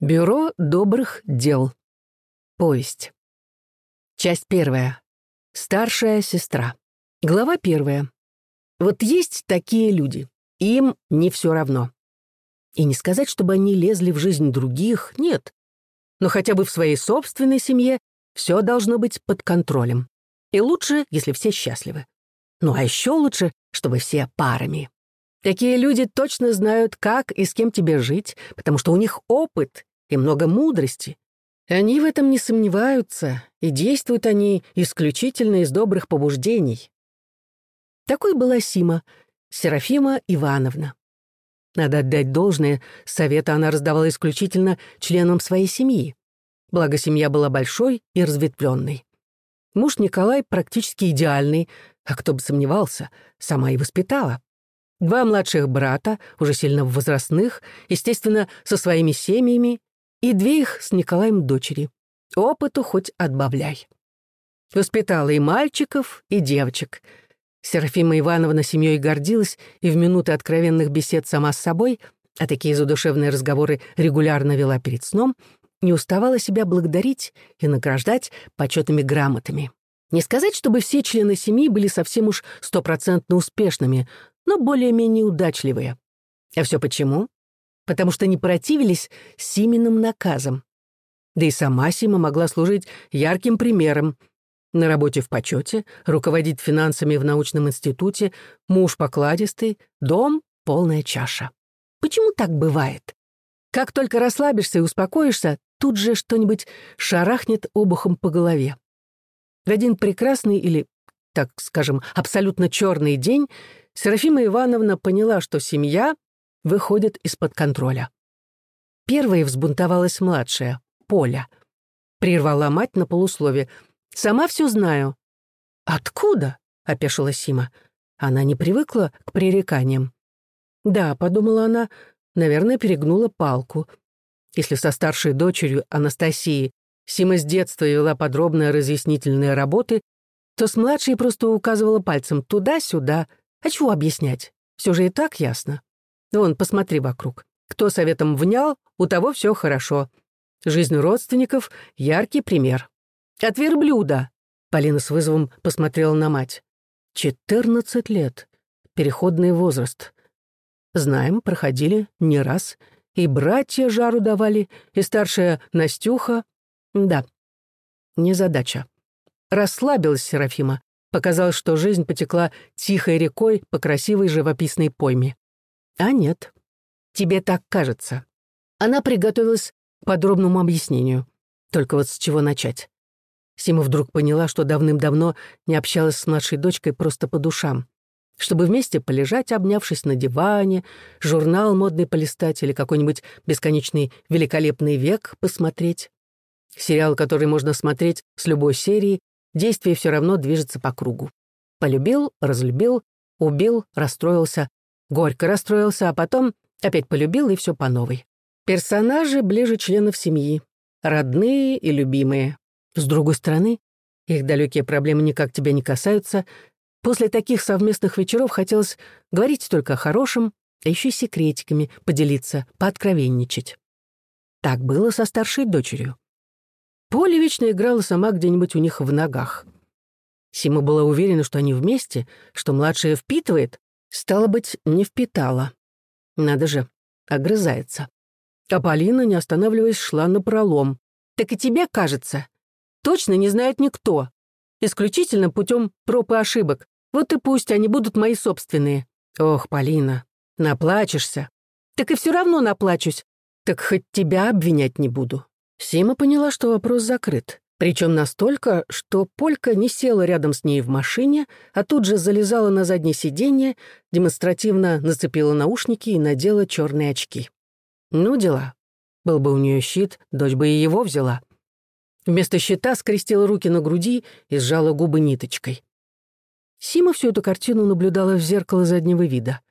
Бюро добрых дел. Повесть. Часть первая. Старшая сестра. Глава первая. Вот есть такие люди. Им не все равно. И не сказать, чтобы они лезли в жизнь других, нет. Но хотя бы в своей собственной семье все должно быть под контролем. И лучше, если все счастливы. Ну а еще лучше, чтобы все парами. Такие люди точно знают, как и с кем тебе жить, потому что у них опыт и много мудрости. Они в этом не сомневаются, и действуют они исключительно из добрых побуждений. Такой была Сима, Серафима Ивановна. Надо отдать должное, совета она раздавала исключительно членам своей семьи. Благо, семья была большой и разветвленной. Муж Николай практически идеальный, а кто бы сомневался, сама и воспитала. Два младших брата, уже сильно возрастных, естественно, со своими семьями и две их с Николаем дочери. Опыту хоть отбавляй. Воспитала и мальчиков, и девочек. Серафима Ивановна семьей гордилась и в минуты откровенных бесед сама с собой, а такие задушевные разговоры регулярно вела перед сном, не уставала себя благодарить и награждать почетными грамотами. Не сказать, чтобы все члены семьи были совсем уж стопроцентно успешными, но более-менее удачливые. А все почему? Потому что не противились Симиным наказам. Да и сама Сима могла служить ярким примером. На работе в почете, руководить финансами в научном институте, муж покладистый, дом — полная чаша. Почему так бывает? Как только расслабишься и успокоишься, тут же что-нибудь шарахнет обухом по голове. В один прекрасный или, так скажем, абсолютно черный день Серафима Ивановна поняла, что семья выходит из-под контроля. Первой взбунтовалась младшая, Поля. Прервала мать на полуслове. «Сама все знаю». «Откуда?» — опешила Сима. Она не привыкла к пререканиям. «Да», — подумала она, — наверное, перегнула палку. Если со старшей дочерью Анастасией Сима с детства вела подробные разъяснительные работы, то с младшей просто указывала пальцем туда-сюда. А чего объяснять? Все же и так ясно. Вон, посмотри вокруг. Кто советом внял, у того все хорошо. Жизнь родственников — яркий пример. От верблюда. Полина с вызовом посмотрела на мать. Четырнадцать лет. Переходный возраст. Знаем, проходили не раз. И братья жару давали, и старшая Настюха. Да, незадача. Расслабилась Серафима. Показалось, что жизнь потекла тихой рекой по красивой живописной пойме. А нет, тебе так кажется. Она приготовилась к подробному объяснению. Только вот с чего начать? Сима вдруг поняла, что давным-давно не общалась с младшей дочкой просто по душам. Чтобы вместе полежать, обнявшись на диване, журнал модный полистать или какой-нибудь бесконечный великолепный век посмотреть. Сериал, который можно смотреть с любой серии, действие все равно движется по кругу. Полюбил, разлюбил, убил, расстроился, Горько расстроился, а потом опять полюбил и все по новой. Персонажи ближе членов семьи, родные и любимые. С другой стороны, их далекие проблемы никак тебя не касаются. После таких совместных вечеров хотелось говорить только о хорошем, а еще и секретиками поделиться, пооткровенничать. Так было со старшей дочерью. Поля вечно играла сама где-нибудь у них в ногах. Сима была уверена, что они вместе, что младшая впитывает, Стало быть, не впитала. Надо же, огрызается. А Полина, не останавливаясь, шла на пролом. «Так и тебе кажется. Точно не знает никто. Исключительно путем проб и ошибок. Вот и пусть они будут мои собственные. Ох, Полина, наплачешься. Так и все равно наплачусь. Так хоть тебя обвинять не буду». Сима поняла, что вопрос закрыт. Причем настолько, что Полька не села рядом с ней в машине, а тут же залезала на заднее сиденье, демонстративно нацепила наушники и надела черные очки. Ну, дела. Был бы у нее щит, дочь бы и его взяла. Вместо щита скрестила руки на груди и сжала губы ниточкой. Сима всю эту картину наблюдала в зеркало заднего вида.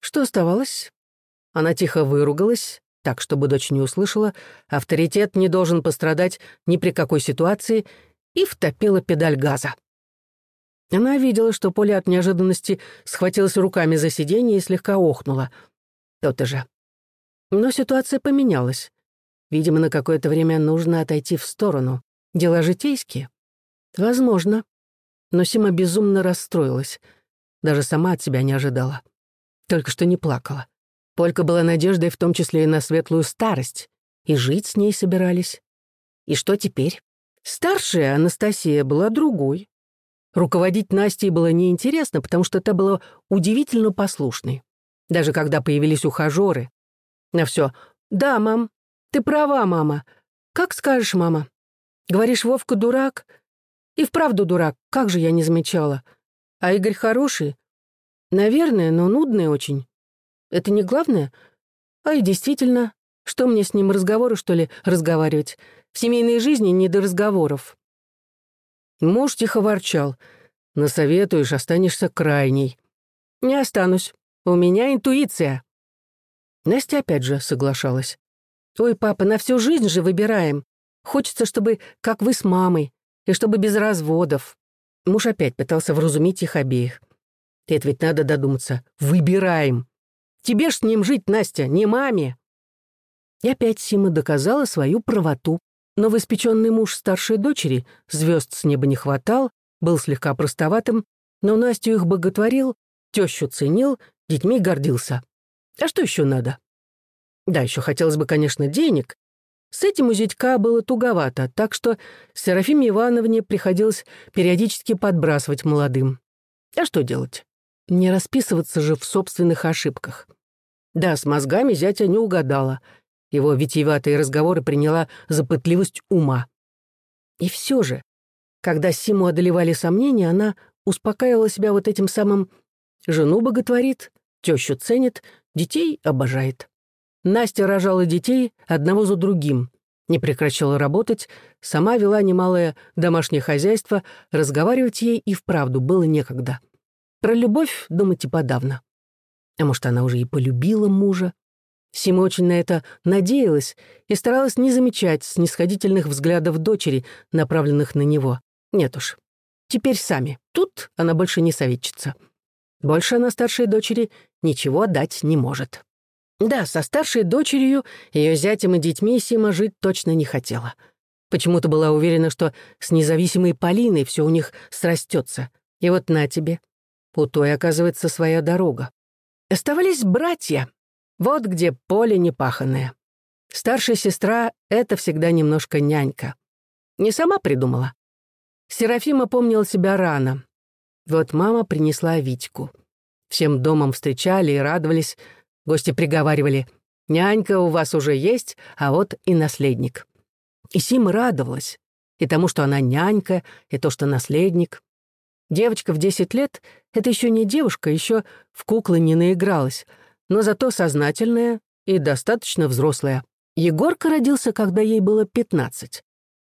Что оставалось? Она тихо выругалась, так, чтобы дочь не услышала, авторитет не должен пострадать ни при какой ситуации, и втопила педаль газа. Она видела, что Поля от неожиданности схватилась руками за сиденье и слегка охнула. То-то же. Но ситуация поменялась. Видимо, на какое-то время нужно отойти в сторону. Дела житейские? Возможно. Но Сима безумно расстроилась. Даже сама от себя не ожидала. Только что не плакала. Полька была надеждой в том числе и на светлую старость. И жить с ней собирались. И что теперь? Старшая Анастасия была другой. Руководить Настей было неинтересно, потому что та была удивительно послушной. Даже когда появились ухажеры. На все «Да, мам, ты права, мама. Как скажешь, мама. Говоришь, Вовка дурак? И вправду дурак, как же я не замечала. А Игорь хороший? Наверное, но нудный очень. Это не главное? А и действительно, что мне с ним разговоры, что ли, разговаривать? В семейной жизни не до разговоров. Муж тихо ворчал. Насоветуешь, останешься крайней. Не останусь. У меня интуиция. Настя опять же соглашалась. Ой, папа, на всю жизнь же выбираем. Хочется, чтобы, как вы с мамой, и чтобы без разводов. Муж опять пытался вразумить их обеих. Это ведь надо додуматься. Выбираем. Тебе ж с ним жить, Настя, не маме. И опять Сима доказала свою правоту. Новоиспеченный муж старшей дочери, звезд с неба не хватал, был слегка простоватым, но Настю их боготворил, тещу ценил, детьми гордился. А что еще надо? Да, еще хотелось бы, конечно, денег. С этим у зятька было туговато, так что Серафиме Ивановне приходилось периодически подбрасывать молодым. А что делать? Не расписываться же в собственных ошибках. Да, с мозгами зятя не угадала — его витиеватые разговоры приняла за пытливость ума. И все же, когда Симу одолевали сомнения, она успокаивала себя вот этим самым «жену боготворит, тещу ценит, детей обожает». Настя рожала детей одного за другим, не прекращала работать, сама вела немалое домашнее хозяйство, разговаривать ей и вправду было некогда. Про любовь думать и подавно. А может, она уже и полюбила мужа? Сима очень на это надеялась и старалась не замечать снисходительных взглядов дочери, направленных на него. Нет уж. Теперь сами. Тут она больше не советчица. Больше она старшей дочери ничего дать не может. Да, со старшей дочерью, ее зятем и детьми Сима жить точно не хотела. Почему-то была уверена, что с независимой Полиной все у них срастется. И вот на тебе. У той, оказывается, своя дорога. Оставались братья, вот где поле непаханное. Старшая сестра — это всегда немножко нянька. Не сама придумала. Серафима помнила себя рано. Вот мама принесла Витьку. Всем домом встречали и радовались. Гости приговаривали, «Нянька у вас уже есть, а вот и наследник». И Сима радовалась. И тому, что она нянька, и то, что наследник. Девочка в 10 лет — это еще не девушка, еще в куклы не наигралась — но зато сознательная и достаточно взрослая. Егорка родился, когда ей было пятнадцать.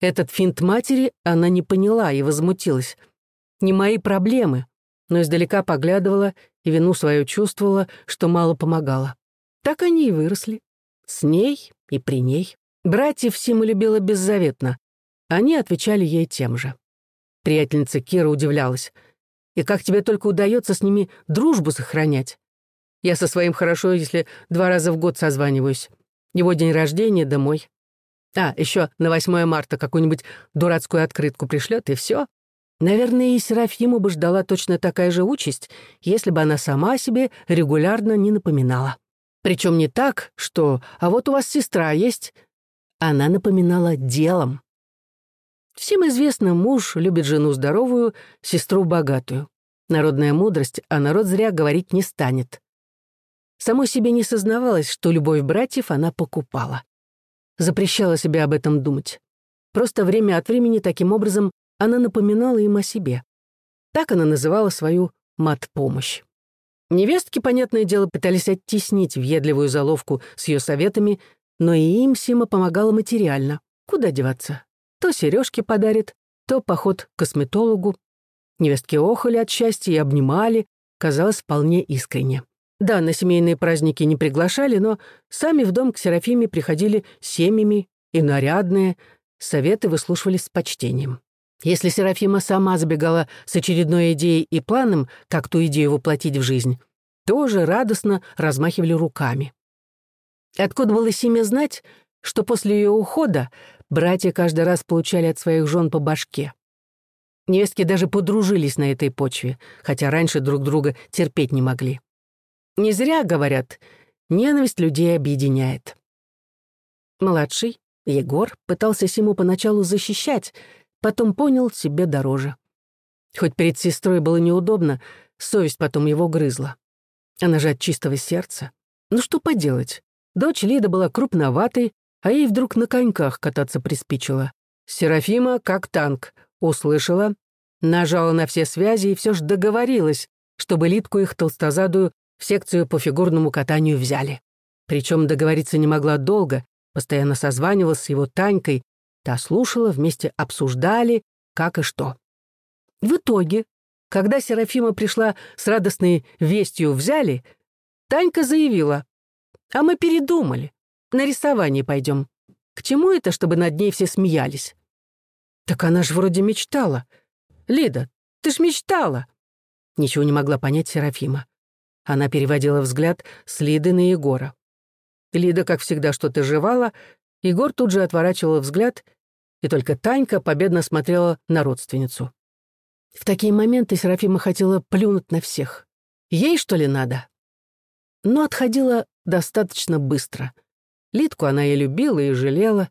Этот финт матери она не поняла и возмутилась. Не мои проблемы, но издалека поглядывала и вину свою чувствовала, что мало помогала. Так они и выросли. С ней и при ней. Братьев Сима любила беззаветно. Они отвечали ей тем же. Приятельница Кира удивлялась. «И как тебе только удается с ними дружбу сохранять? Я со своим хорошо, если два раза в год созваниваюсь. Его день рождения домой. А, еще на 8 марта какую-нибудь дурацкую открытку пришлет, и все. Наверное, и Серафиму бы ждала точно такая же участь, если бы она сама себе регулярно не напоминала. Причем не так, что «а вот у вас сестра есть». Она напоминала делом. Всем известно, муж любит жену здоровую, сестру богатую. Народная мудрость, а народ зря говорить не станет. Самой себе не сознавалась, что любовь братьев она покупала. Запрещала себе об этом думать. Просто время от времени таким образом она напоминала им о себе. Так она называла свою мат-помощь. Невестки, понятное дело, пытались оттеснить въедливую заловку с ее советами, но и им Сима помогала материально. Куда деваться? То сережки подарит, то поход к косметологу. Невестки охали от счастья и обнимали, казалось, вполне искренне. Да, на семейные праздники не приглашали, но сами в дом к Серафиме приходили семьями и нарядные, советы выслушивали с почтением. Если Серафима сама забегала с очередной идеей и планом, как ту идею воплотить в жизнь, тоже радостно размахивали руками. Откуда было Симе знать, что после ее ухода братья каждый раз получали от своих жен по башке. Невестки даже подружились на этой почве, хотя раньше друг друга терпеть не могли. Не зря, говорят, ненависть людей объединяет. Младший, Егор, пытался Симу поначалу защищать, потом понял себе дороже. Хоть перед сестрой было неудобно, совесть потом его грызла. Она же от чистого сердца. Ну что поделать? Дочь Лида была крупноватой, а ей вдруг на коньках кататься приспичило. Серафима, как танк, услышала, нажала на все связи и все же договорилась, чтобы Лидку их толстозадую в секцию по фигурному катанию взяли. Причем договориться не могла долго, постоянно созванивалась с его Танькой, та слушала, вместе обсуждали, как и что. В итоге, когда Серафима пришла с радостной вестью «взяли», Танька заявила, «А мы передумали, на рисование пойдем. К чему это, чтобы над ней все смеялись?» «Так она же вроде мечтала. Лида, ты ж мечтала!» Ничего не могла понять Серафима. Она переводила взгляд с Лиды на Егора. Лида, как всегда, что-то жевала, Егор тут же отворачивал взгляд, и только Танька победно смотрела на родственницу. В такие моменты Серафима хотела плюнуть на всех. Ей, что ли, надо? Но отходила достаточно быстро. Литку она и любила, и жалела.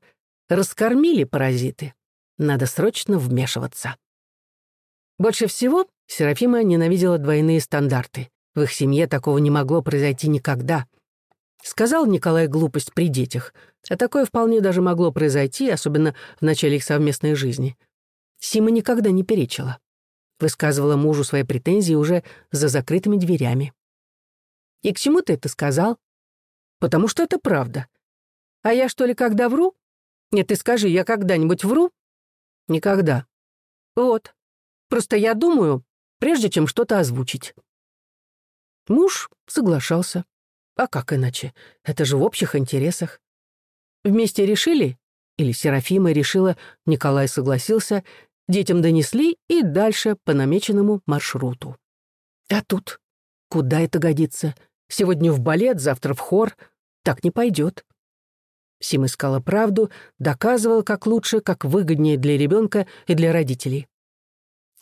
Раскормили паразиты. Надо срочно вмешиваться. Больше всего Серафима ненавидела двойные стандарты. В их семье такого не могло произойти никогда. Сказал Николай глупость при детях, а такое вполне даже могло произойти, особенно в начале их совместной жизни. Сима никогда не перечила высказывала мужу свои претензии уже за закрытыми дверями. «И к чему ты это сказал?» «Потому что это правда. А я что ли когда вру? Нет, ты скажи, я когда-нибудь вру?» «Никогда». «Вот. Просто я думаю, прежде чем что-то озвучить». Муж соглашался. А как иначе? Это же в общих интересах. Вместе решили, или Серафима решила, Николай согласился, Детям донесли и дальше по намеченному маршруту. А тут? Куда это годится? Сегодня в балет, завтра в хор. Так не пойдет. Сим искала правду, доказывала, как лучше, как выгоднее для ребенка и для родителей.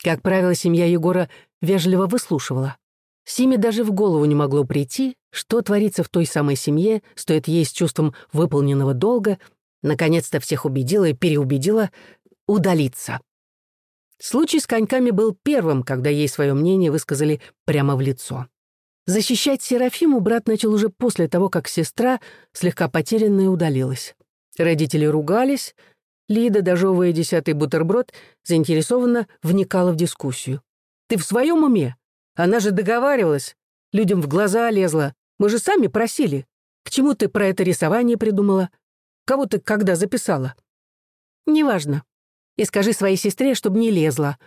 Как правило, семья Егора вежливо выслушивала. Симе даже в голову не могло прийти, что творится в той самой семье, стоит ей с чувством выполненного долга, наконец-то всех убедила и переубедила удалиться. Случай с коньками был первым, когда ей свое мнение высказали прямо в лицо. Защищать Серафиму брат начал уже после того, как сестра, слегка потерянная, удалилась. Родители ругались, Лида, дожевывая десятый бутерброд, заинтересованно вникала в дискуссию. «Ты в своем уме? Она же договаривалась. Людям в глаза лезла. Мы же сами просили. К чему ты про это рисование придумала? Кого ты когда записала?» «Неважно. И скажи своей сестре, чтобы не лезла.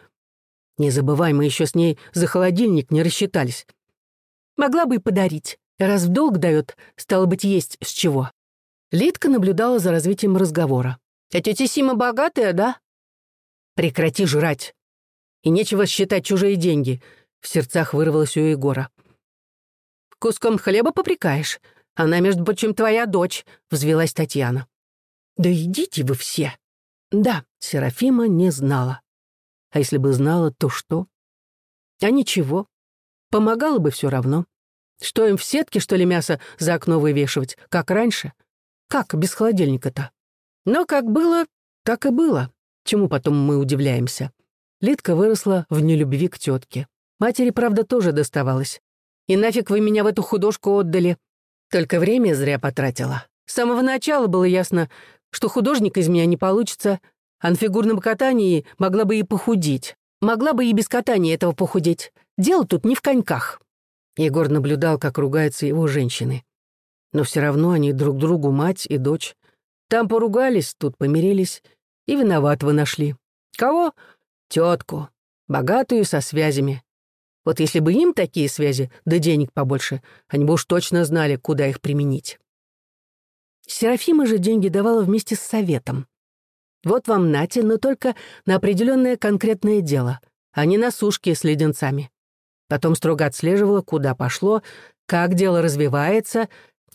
Не забывай, мы еще с ней за холодильник не рассчитались. Могла бы и подарить. Раз в долг дает, стало быть, есть с чего. Лидка наблюдала за развитием разговора. «А тетя Сима богатая, да?» «Прекрати жрать. И нечего считать чужие деньги», — в сердцах вырвалось у Егора. «Куском хлеба попрекаешь? Она, между прочим, твоя дочь», — взвелась Татьяна. «Да идите вы все!» Да, Серафима не знала. А если бы знала, то что? А ничего. Помогало бы все равно. Что им в сетке, что ли, мясо за окно вывешивать, как раньше? Как без холодильника-то? Но как было, так и было. Чему потом мы удивляемся? Лидка выросла в нелюбви к тетке. Матери, правда, тоже доставалось. И нафиг вы меня в эту художку отдали? Только время зря потратила. С самого начала было ясно, что художник из меня не получится, а на фигурном катании могла бы и похудеть. Могла бы и без катания этого похудеть. Дело тут не в коньках. Егор наблюдал, как ругаются его женщины. Но все равно они друг другу мать и дочь. Там поругались, тут помирились. И виноватого нашли. Кого? Тетку. Богатую, со связями. Вот если бы им такие связи, да денег побольше, они бы уж точно знали, куда их применить. Серафима же деньги давала вместе с советом. Вот вам нате, но только на определенное конкретное дело, а не на сушки с леденцами. Потом строго отслеживала, куда пошло, как дело развивается,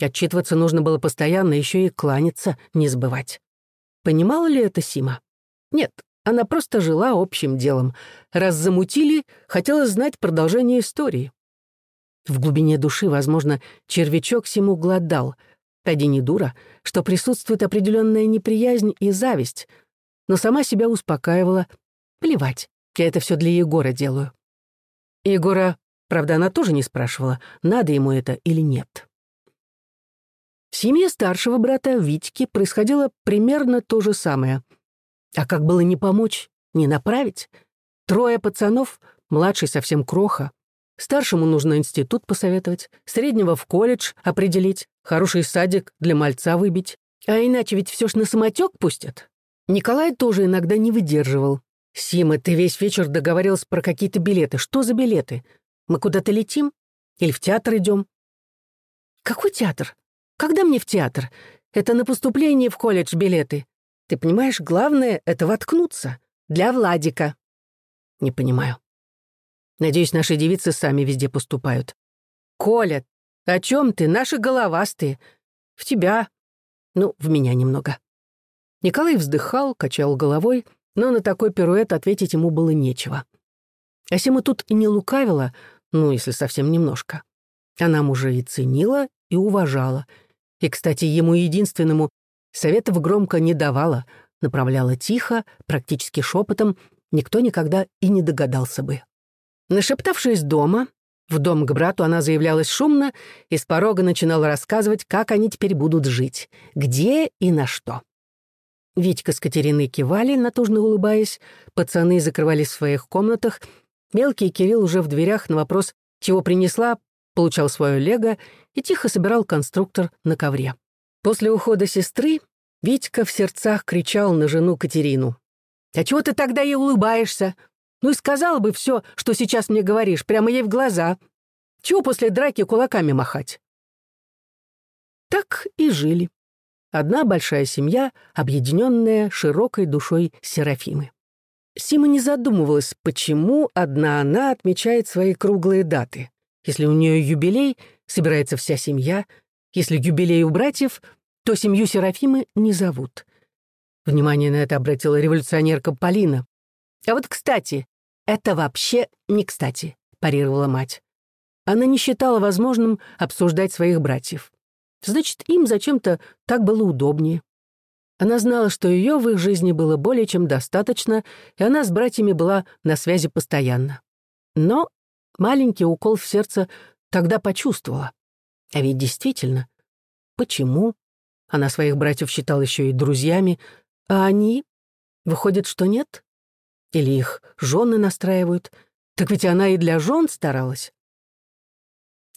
Отчитываться нужно было постоянно, еще и кланяться не забывать. Понимала ли это Сима? Нет, она просто жила общим делом. Раз замутили, хотела знать продолжение истории. В глубине души, возможно, червячок Симу гладал. Тади не дура, что присутствует определенная неприязнь и зависть, но сама себя успокаивала. Плевать, я это все для Егора делаю. Егора, правда, она тоже не спрашивала, надо ему это или нет. В семье старшего брата Витьки происходило примерно то же самое. А как было не помочь, не направить? Трое пацанов, младший совсем кроха. Старшему нужно институт посоветовать, среднего в колледж определить, хороший садик для мальца выбить. А иначе ведь все ж на самотек пустят. Николай тоже иногда не выдерживал. «Сима, ты весь вечер договаривался про какие-то билеты. Что за билеты? Мы куда-то летим? Или в театр идем?» «Какой театр? Когда мне в театр? Это на поступление в колледж билеты. Ты понимаешь, главное — это воткнуться. Для Владика. Не понимаю. Надеюсь, наши девицы сами везде поступают. Коля, о чем ты? Наши головастые. В тебя. Ну, в меня немного. Николай вздыхал, качал головой, но на такой пируэт ответить ему было нечего. Асима тут и не лукавила, ну, если совсем немножко. Она мужа и ценила, и уважала — и, кстати, ему единственному советов громко не давала, направляла тихо, практически шепотом, никто никогда и не догадался бы. Нашептавшись дома, в дом к брату она заявлялась шумно и с порога начинала рассказывать, как они теперь будут жить, где и на что. Витька с Катериной кивали, натужно улыбаясь, пацаны закрывались в своих комнатах, мелкий Кирилл уже в дверях на вопрос, чего принесла, получал свое лего и тихо собирал конструктор на ковре. После ухода сестры Витька в сердцах кричал на жену Катерину. «А чего ты тогда ей улыбаешься? Ну и сказала бы все, что сейчас мне говоришь, прямо ей в глаза. Чего после драки кулаками махать?» Так и жили. Одна большая семья, объединенная широкой душой Серафимы. Сима не задумывалась, почему одна она отмечает свои круглые даты. Если у нее юбилей, собирается вся семья. Если юбилей у братьев, то семью Серафимы не зовут. Внимание на это обратила революционерка Полина. «А вот, кстати, это вообще не кстати», — парировала мать. Она не считала возможным обсуждать своих братьев. Значит, им зачем-то так было удобнее. Она знала, что ее в их жизни было более чем достаточно, и она с братьями была на связи постоянно. Но Маленький укол в сердце тогда почувствовала. А ведь действительно, почему? Она своих братьев считала еще и друзьями, а они? Выходит, что нет? Или их жены настраивают? Так ведь она и для жен старалась.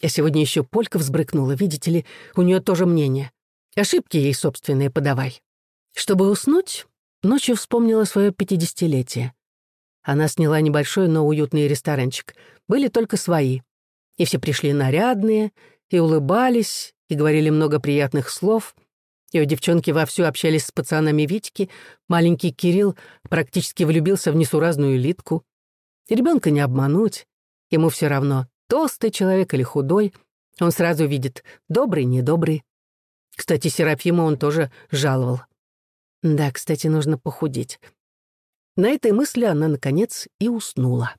А сегодня еще Полька взбрыкнула, видите ли, у нее тоже мнение. Ошибки ей собственные подавай. Чтобы уснуть, ночью вспомнила свое пятидесятилетие. Она сняла небольшой, но уютный ресторанчик. Были только свои. И все пришли нарядные, и улыбались, и говорили много приятных слов. Ее девчонки вовсю общались с пацанами Витьки. Маленький Кирилл практически влюбился в несуразную Литку. Ребенка не обмануть. Ему все равно, толстый человек или худой. Он сразу видит, добрый, недобрый. Кстати, Серафима он тоже жаловал. Да, кстати, нужно похудеть. На этой мысли она, наконец, и уснула.